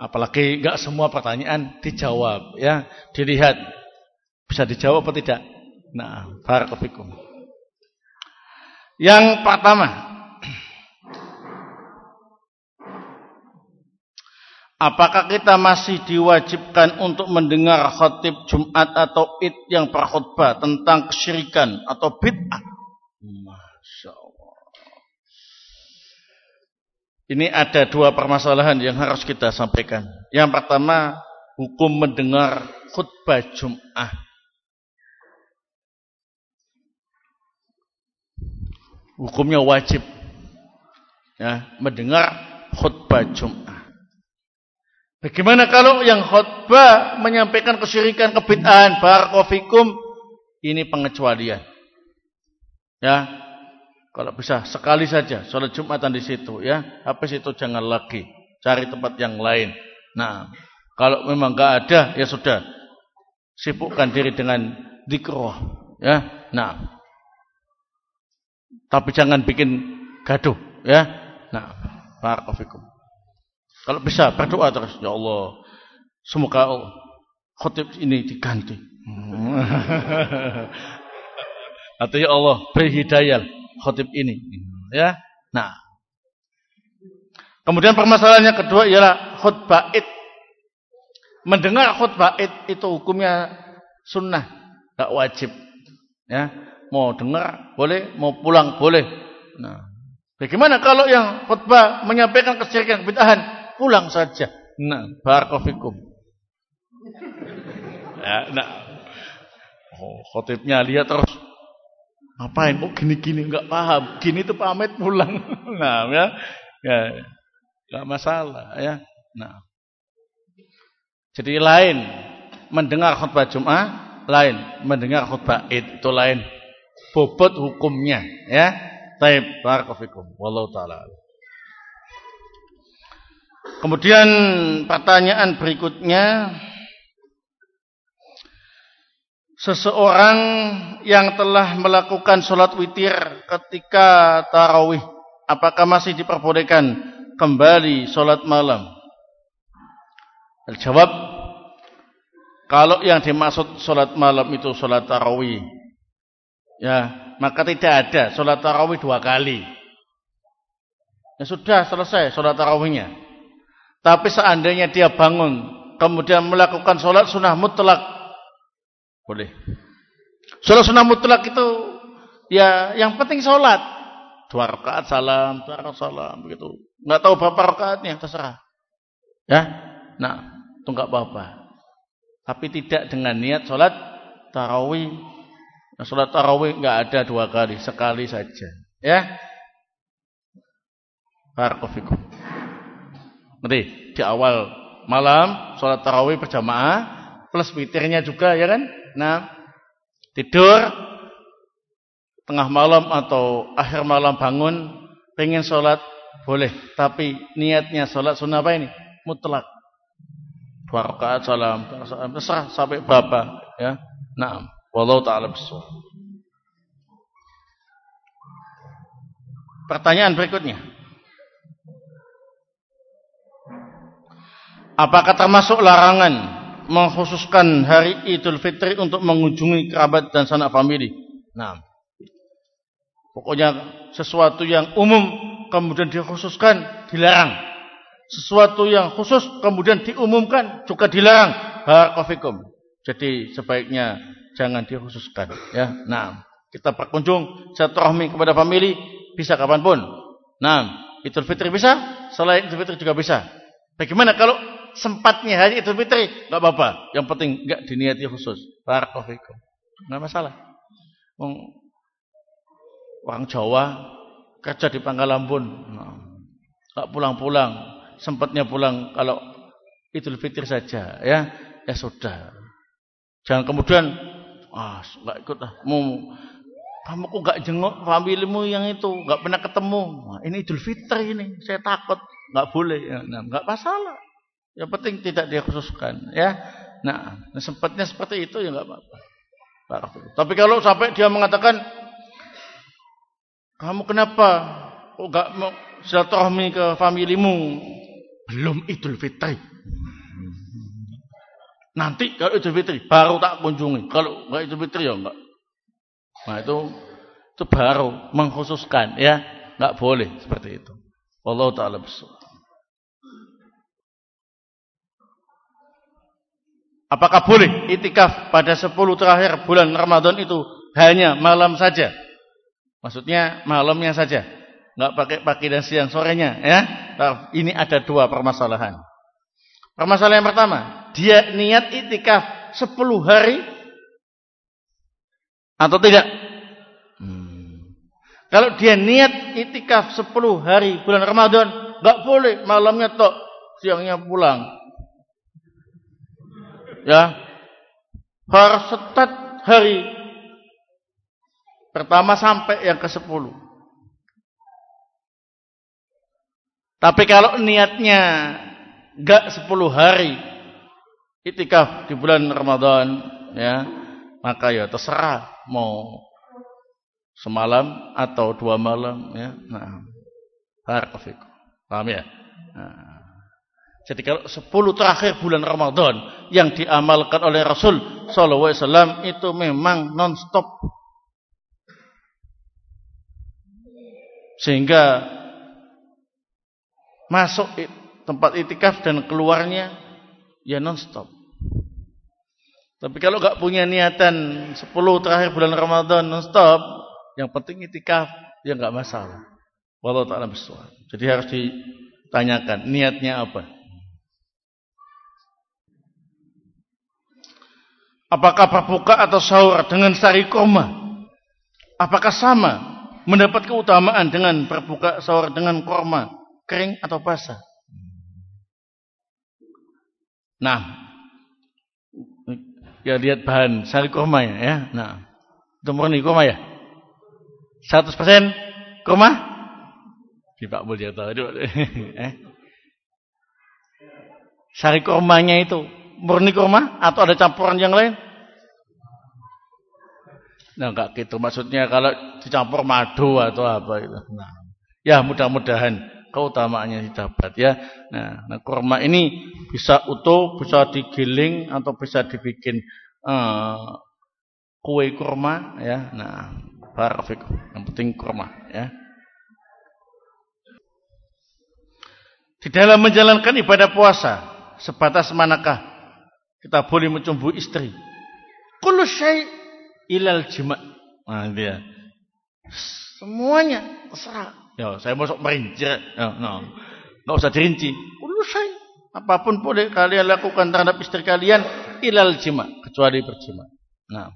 Apalagi enggak semua pertanyaan dijawab ya, dilihat bisa dijawab atau tidak. Nah, barakallahu Yang pertama, Apakah kita masih diwajibkan untuk mendengar khatib Jumat atau Id yang berkhutbah tentang kesyirikan atau bid'ah? Masya. Ini ada dua permasalahan yang harus kita sampaikan. Yang pertama, hukum mendengar khutbah Jumat. Hukumnya wajib. Ya, mendengar khutbah Jumat. Bagaimana kalau yang khutbah menyampaikan kesyirikan, kebid'ahan, barakofikum, ini pengecualian. Ya, kalau bisa sekali saja sholat Jumatan di situ ya, habis itu jangan lagi cari tempat yang lain. Nah, kalau memang nggak ada ya sudah sibukkan diri dengan dikroh ya. Nah, tapi jangan bikin gaduh ya. Nah, barakofikum. Kalau bisa berdoa terus, ya Allah, semoga khutib ini diganti. Atau ya Allah, beri hidayah khutib ini. Ya. Nah. Kemudian permasalahan yang kedua ialah khutbah id. Mendengar khutbah id itu hukumnya sunnah, tak wajib. Ya. Mau dengar boleh, mau pulang boleh. Nah. Bagaimana kalau yang khutbah menyampaikan kesyirikan kebid'ahan pulang saja. Nah, barakofikum. Ya, nah. Oh, khotibnya lihat terus. Ngapain? Oh gini-gini nggak paham. Gini tuh pamit pulang. Nah, ya. Ya. Enggak masalah ya. Nah. Jadi lain mendengar khutbah Jumat, lain mendengar khutbah Id itu lain. Bobot hukumnya ya. Taib barakofikum. Wallahu taala. Kemudian pertanyaan berikutnya Seseorang yang telah melakukan sholat witir ketika tarawih Apakah masih diperbolehkan kembali sholat malam? Jawab Kalau yang dimaksud sholat malam itu sholat tarawih Ya, maka tidak ada sholat tarawih dua kali Ya sudah selesai sholat tarawihnya tapi seandainya dia bangun kemudian melakukan sholat sunnah mutlak boleh. Sholat sunnah mutlak itu ya yang penting sholat dua rakaat salam, dua rakaat salam begitu. Nggak tahu berapa rakaatnya terserah. Ya, nah itu nggak apa-apa. Tapi tidak dengan niat sholat tarawih. Nah, sholat tarawih nggak ada dua kali, sekali saja. Ya. Barakallahu Nanti di awal malam sholat tarawih berjamaah plus witirnya juga ya kan? Nah, tidur tengah malam atau akhir malam bangun pengen sholat boleh, tapi niatnya sholat sunnah apa ini? Mutlak. Dua rakaat salam, terserah sampai berapa ya. Nah, wallahu taala bisawab. Pertanyaan berikutnya. Apakah termasuk larangan mengkhususkan hari Idul Fitri untuk mengunjungi kerabat dan sanak famili? Nah, pokoknya sesuatu yang umum kemudian dikhususkan dilarang. Sesuatu yang khusus kemudian diumumkan juga dilarang. Barakallahu Jadi sebaiknya jangan dikhususkan ya. Nah, kita berkunjung silaturahmi kepada famili bisa kapan pun. Nah, Idul Fitri bisa, selain Idul Fitri juga bisa. Bagaimana kalau sempatnya hari Idul Fitri, enggak apa-apa. Yang penting enggak diniati khusus. Barakallahu fikum. Enggak masalah. Orang Jawa kerja di Pangkalambun. Enggak pulang-pulang, sempatnya pulang kalau Idul Fitri saja, ya. Ya sudah. Jangan kemudian ah enggak ikut ah. Mau kamu kok enggak jenguk familimu yang itu, enggak pernah ketemu. Nah, ini Idul Fitri ini, saya takut. Enggak boleh. Nah, enggak masalah. Yang penting tidak dia khususkan, ya. Nah, sempatnya seperti itu ya enggak apa-apa. Tapi kalau sampai dia mengatakan kamu kenapa kok enggak mau silaturahmi ke familimu? Belum Idul Fitri. Nanti kalau Idul Fitri baru tak kunjungi. Kalau enggak Idul Fitri ya enggak. Nah itu itu baru mengkhususkan ya, enggak boleh seperti itu. Allah taala besar. Apakah boleh itikaf pada 10 terakhir bulan Ramadan itu hanya malam saja? Maksudnya malamnya saja. Enggak pakai pagi dan siang sorenya ya. Nah, ini ada dua permasalahan. Permasalahan yang pertama, dia niat itikaf 10 hari atau tidak? Hmm. Kalau dia niat itikaf 10 hari bulan Ramadan, enggak boleh malamnya tok, siangnya pulang ya harus setat hari pertama sampai yang ke sepuluh. Tapi kalau niatnya enggak sepuluh hari itikaf di bulan Ramadan, ya, maka ya terserah mau semalam atau dua malam, ya. Nah, barakallahu Paham ya? Nah. Jadi kalau 10 terakhir bulan Ramadan yang diamalkan oleh Rasul sallallahu alaihi itu memang non-stop. Sehingga masuk tempat itikaf dan keluarnya ya non-stop. Tapi kalau enggak punya niatan 10 terakhir bulan Ramadan non-stop, yang penting itikaf ya enggak masalah. Wallahu taala Jadi harus ditanyakan niatnya apa. Apakah berbuka atau sahur dengan sari kurma? Apakah sama mendapat keutamaan dengan berbuka sahur dengan kurma kering atau basah? Nah, ya lihat bahan sari kurma ya, ya. Nah, itu murni kurma ya. 100% kurma? Di Pak Mulya tahu eh. Sari kurmanya itu murni kurma atau ada campuran yang lain? Nah, enggak gitu. Maksudnya kalau dicampur madu atau apa itu. Nah, ya mudah-mudahan keutamaannya didapat ya. Nah, nah, kurma ini bisa utuh, bisa digiling atau bisa dibikin uh, kue kurma ya. Nah, barafik. Yang penting kurma ya. Di dalam menjalankan ibadah puasa sebatas manakah kita boleh mencumbu istri. Kullu syai' ilal jima'. Nah, dia. Semuanya terserah. Ya, saya masuk merinci. Ya, no. Enggak usah dirinci. Kullu syai' apa pun boleh kalian lakukan terhadap istri kalian ilal jima' kecuali berjima. Nah.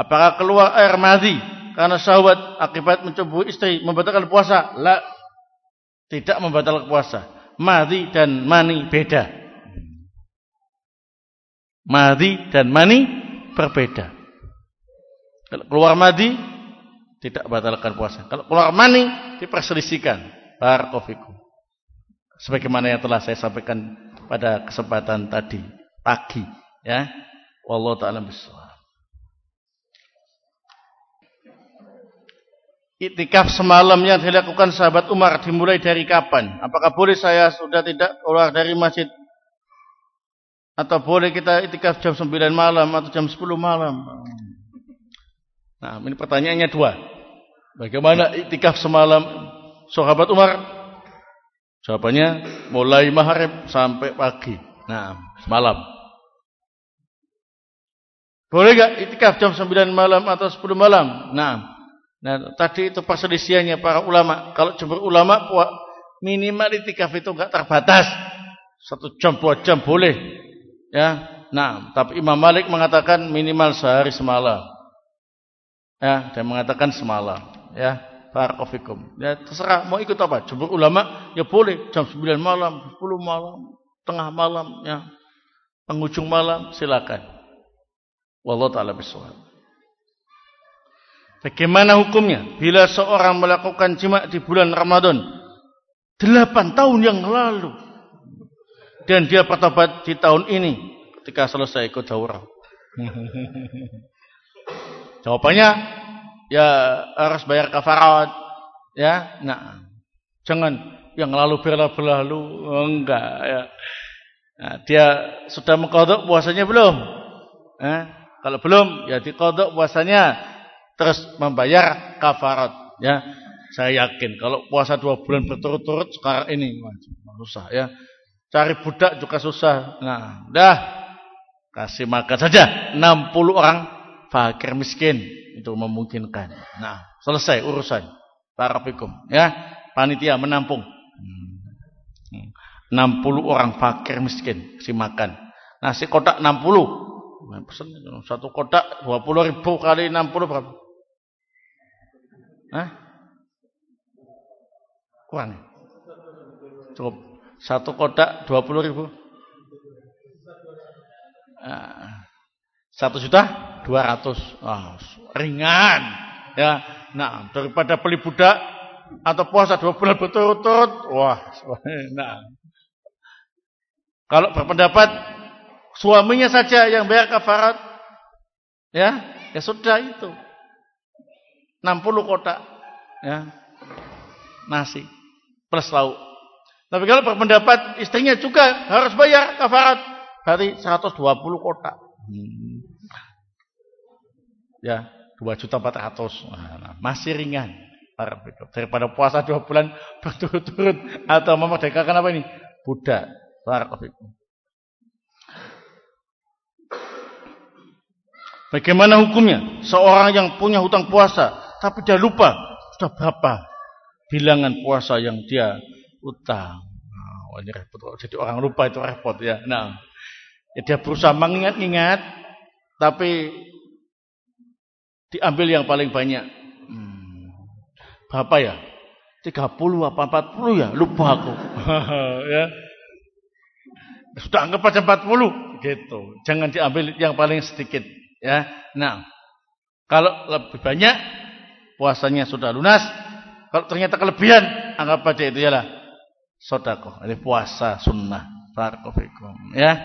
Apakah keluar air madhi karena syahwat akibat mencumbu istri membatalkan puasa? La. Tidak membatalkan puasa. Madhi dan mani beda. Madi dan mani berbeda. Kalau keluar madi tidak batalkan puasa. Kalau keluar mani diperselisihkan. Barakofikum. Sebagaimana yang telah saya sampaikan pada kesempatan tadi pagi, ya. Wallahu taala bisawab. Iktikaf semalam yang dilakukan sahabat Umar dimulai dari kapan? Apakah boleh saya sudah tidak keluar dari masjid atau boleh kita itikaf jam 9 malam atau jam 10 malam? Nah, ini pertanyaannya dua. Bagaimana itikaf semalam sahabat Umar? Jawabannya mulai maghrib sampai pagi. Nah, semalam. Boleh gak itikaf jam 9 malam atau 10 malam? Nah, nah tadi itu perselisihannya para ulama. Kalau jumhur ulama minimal itikaf itu enggak terbatas. Satu jam, dua jam boleh. Ya, nah, tapi Imam Malik mengatakan minimal sehari semalam. Ya, dia mengatakan semalam. Ya, barakofikum. Ya, terserah mau ikut apa. Jumhur ulama ya boleh jam 9 malam, 10 malam, tengah malam, ya, penghujung malam silakan. Wallahu taala bisawab. Bagaimana hukumnya bila seorang melakukan jima di bulan Ramadan 8 tahun yang lalu dan dia bertobat di tahun ini ketika selesai ikut daurah. Jawabannya ya harus bayar kafarat ya. Nah, jangan yang lalu berlalu oh, enggak ya. Nah, dia sudah mengkodok puasanya belum? Eh, kalau belum, ya dikodok puasanya terus membayar kafarat. Ya, saya yakin kalau puasa dua bulan berturut-turut sekarang ini susah ya. Cari budak juga susah. Nah, dah kasih makan saja 60 orang fakir miskin itu memungkinkan. Nah, selesai urusan. Barakallahu ya. Panitia menampung. 60 orang fakir miskin si makan. Nasi kotak 60. satu kotak 20 ribu kali 60 berapa? Hah? Kurang. Cukup. Satu kotak 20 ribu. Ah. Satu juta dua ratus. Oh, ringan. Ya. Nah, daripada beli budak atau puasa dua bulan berturut-turut, wah, nah. Kalau berpendapat suaminya saja yang bayar kafarat, ya, ya sudah itu. 60 kotak, ya, nasi plus lauk. Tapi kalau berpendapat istrinya juga harus bayar kafarat, berarti 120 kotak. Hmm. Ya, 2 juta 400. Nah, masih ringan. Daripada puasa dua bulan berturut-turut atau memerdekakan apa ini? Budak. Bagaimana hukumnya? Seorang yang punya hutang puasa tapi dia lupa sudah berapa bilangan puasa yang dia utang. Nah, ini repot. Jadi orang lupa itu repot ya. Nah, ya dia berusaha mengingat-ingat tapi diambil yang paling banyak. Hmm, berapa ya? 30 apa 40 ya? Lupa aku. ya. Sudah anggap aja 40 gitu. Jangan diambil yang paling sedikit ya. Nah, kalau lebih banyak puasanya sudah lunas. Kalau ternyata kelebihan, anggap aja itu ialah sedekah. Ini puasa sunnah. Barakallahu ya.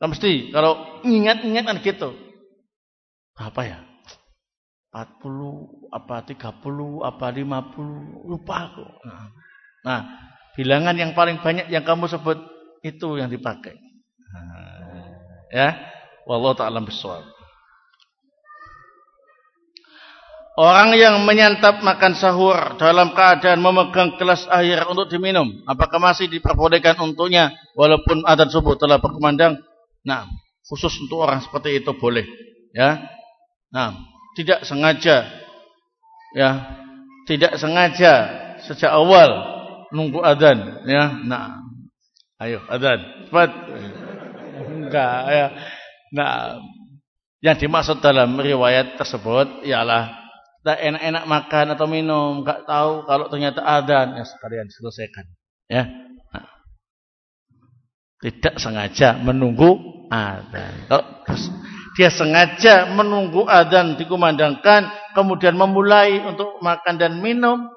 Nah, mesti kalau ingat-ingat kan gitu. Apa ya? 40 apa 30 apa 50 lupa aku. Nah, nah, bilangan yang paling banyak yang kamu sebut itu yang dipakai. Nah, ya, wallahu taala bisawab. Orang yang menyantap makan sahur dalam keadaan memegang gelas air untuk diminum, apakah masih diperbolehkan untuknya walaupun adzan subuh telah berkumandang? Nah, khusus untuk orang seperti itu boleh, ya. Nah, tidak sengaja ya, tidak sengaja sejak awal nunggu adzan, ya. Nah, Ayo, adzan. Cepat. Enggak, ya. Nah, yang dimaksud dalam riwayat tersebut ialah tak enak-enak makan atau minum, enggak tahu kalau ternyata adzan, ya sekalian selesaikan. Ya. Nah. Tidak sengaja menunggu adzan. Kalau dia sengaja menunggu adzan dikumandangkan, kemudian memulai untuk makan dan minum,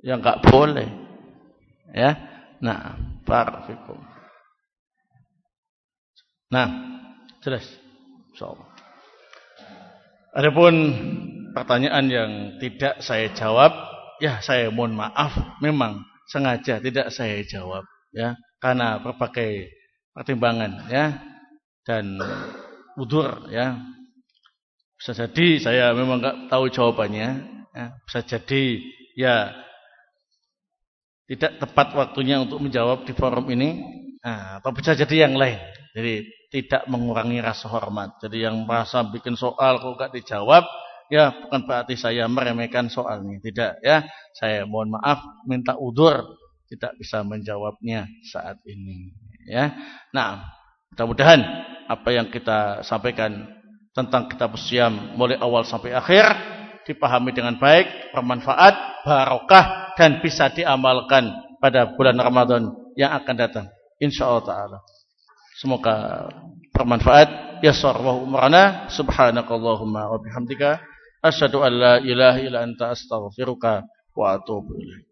ya enggak boleh. Ya. Nah, barakallahu Nah, jelas. Insyaallah. Adapun pertanyaan yang tidak saya jawab, ya saya mohon maaf, memang sengaja tidak saya jawab ya, karena berbagai pertimbangan ya dan udur ya. Bisa jadi saya memang nggak tahu jawabannya, ya. bisa jadi ya tidak tepat waktunya untuk menjawab di forum ini, nah, atau bisa jadi yang lain. Jadi tidak mengurangi rasa hormat. Jadi yang merasa bikin soal kok gak dijawab, ya bukan berarti saya meremehkan soalnya. Tidak ya, saya mohon maaf, minta udur tidak bisa menjawabnya saat ini. Ya, nah mudah-mudahan apa yang kita sampaikan tentang kitab siam mulai awal sampai akhir dipahami dengan baik, bermanfaat, barokah dan bisa diamalkan pada bulan Ramadan yang akan datang. Insyaallah taala. Semoga bermanfaat. Yassar wa umrana subhanakallahumma wa bihamdika asyhadu an la ilaha illa anta astaghfiruka wa atubu ilaik.